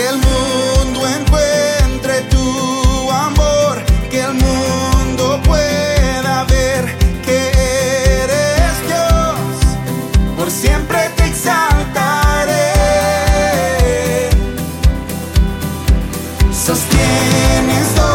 que el mundo encuentre tu amor, que el mundo pueda ver que eres Dios, por siempre te exaltaré. Sostienes.